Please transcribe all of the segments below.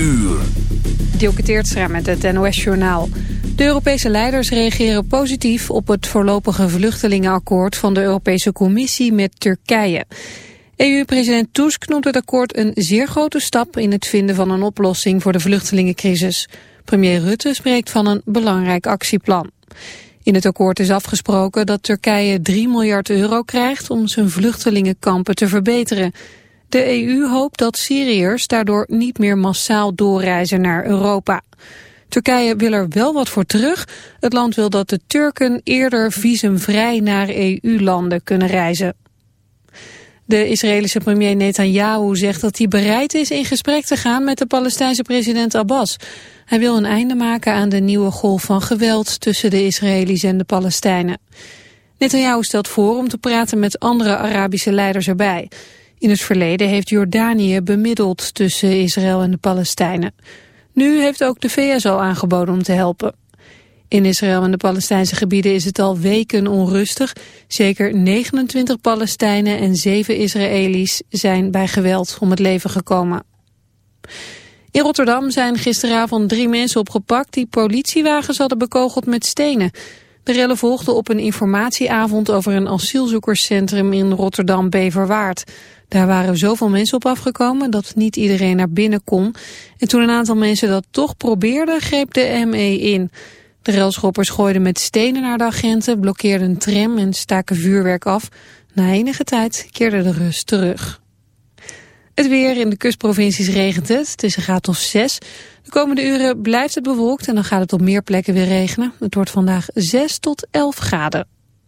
uur. Dielke met het NOS-journaal. De Europese leiders reageren positief op het voorlopige vluchtelingenakkoord van de Europese Commissie met Turkije. EU-president Tusk noemt het akkoord een zeer grote stap in het vinden van een oplossing voor de vluchtelingencrisis. Premier Rutte spreekt van een belangrijk actieplan. In het akkoord is afgesproken dat Turkije 3 miljard euro krijgt om zijn vluchtelingenkampen te verbeteren. De EU hoopt dat Syriërs daardoor niet meer massaal doorreizen naar Europa. Turkije wil er wel wat voor terug. Het land wil dat de Turken eerder visumvrij naar EU-landen kunnen reizen. De Israëlische premier Netanyahu zegt dat hij bereid is in gesprek te gaan met de Palestijnse president Abbas. Hij wil een einde maken aan de nieuwe golf van geweld tussen de Israëli's en de Palestijnen. Netanyahu stelt voor om te praten met andere Arabische leiders erbij. In het verleden heeft Jordanië bemiddeld tussen Israël en de Palestijnen. Nu heeft ook de VS al aangeboden om te helpen. In Israël en de Palestijnse gebieden is het al weken onrustig. Zeker 29 Palestijnen en 7 Israëli's zijn bij geweld om het leven gekomen. In Rotterdam zijn gisteravond drie mensen opgepakt die politiewagens hadden bekogeld met stenen. De rellen volgden op een informatieavond over een asielzoekerscentrum in Rotterdam-Beverwaard. Daar waren zoveel mensen op afgekomen dat niet iedereen naar binnen kon. En toen een aantal mensen dat toch probeerden, greep de ME in. De relschoppers gooiden met stenen naar de agenten, blokkeerden een tram en staken vuurwerk af. Na enige tijd keerde de rust terug. Het weer in de kustprovincies regent het. Het is een graad of 6. De komende uren blijft het bewolkt en dan gaat het op meer plekken weer regenen. Het wordt vandaag 6 tot 11 graden.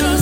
Must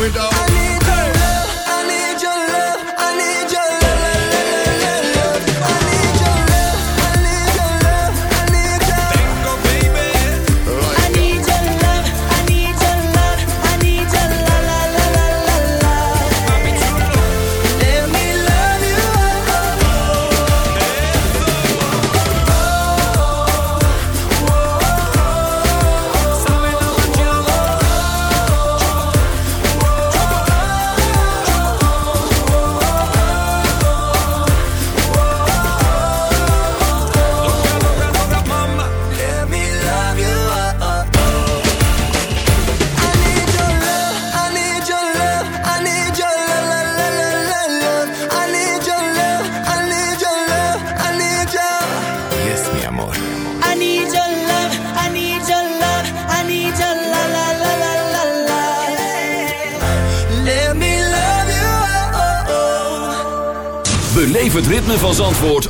without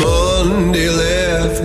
Monday left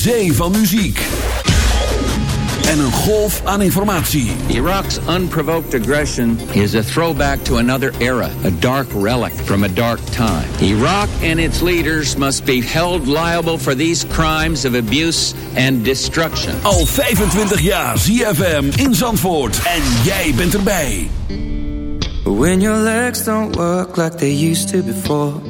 zee van muziek. En een golf aan informatie. Iraq's unprovoked aggression is a throwback to another era, a dark relic from a dark time. Iraq and its leaders must be held liable for these crimes of abuse and destruction. Al 25 jaar ZFM in Zandvoort en jij bent erbij. When your legs don't work like they used to before.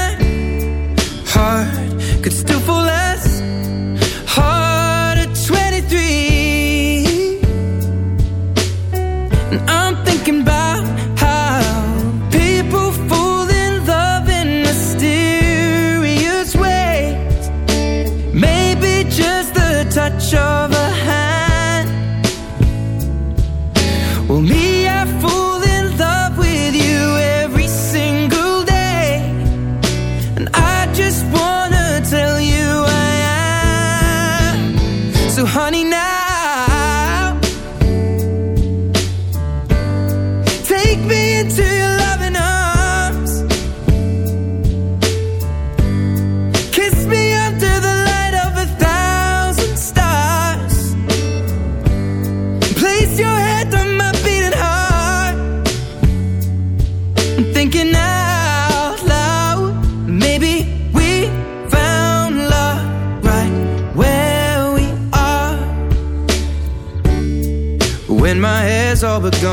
heart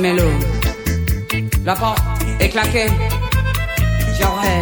mélo. La porte est claquée. J'aurais